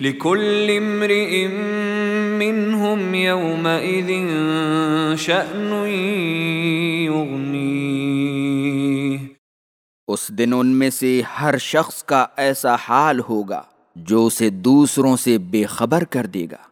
لكل امرئ منهم يومئذ شأن يغنيه. اس دن ان میں سے ہر شخص کا ایسا حال ہوگا جو اسے دوسروں سے بے خبر کر دے گا۔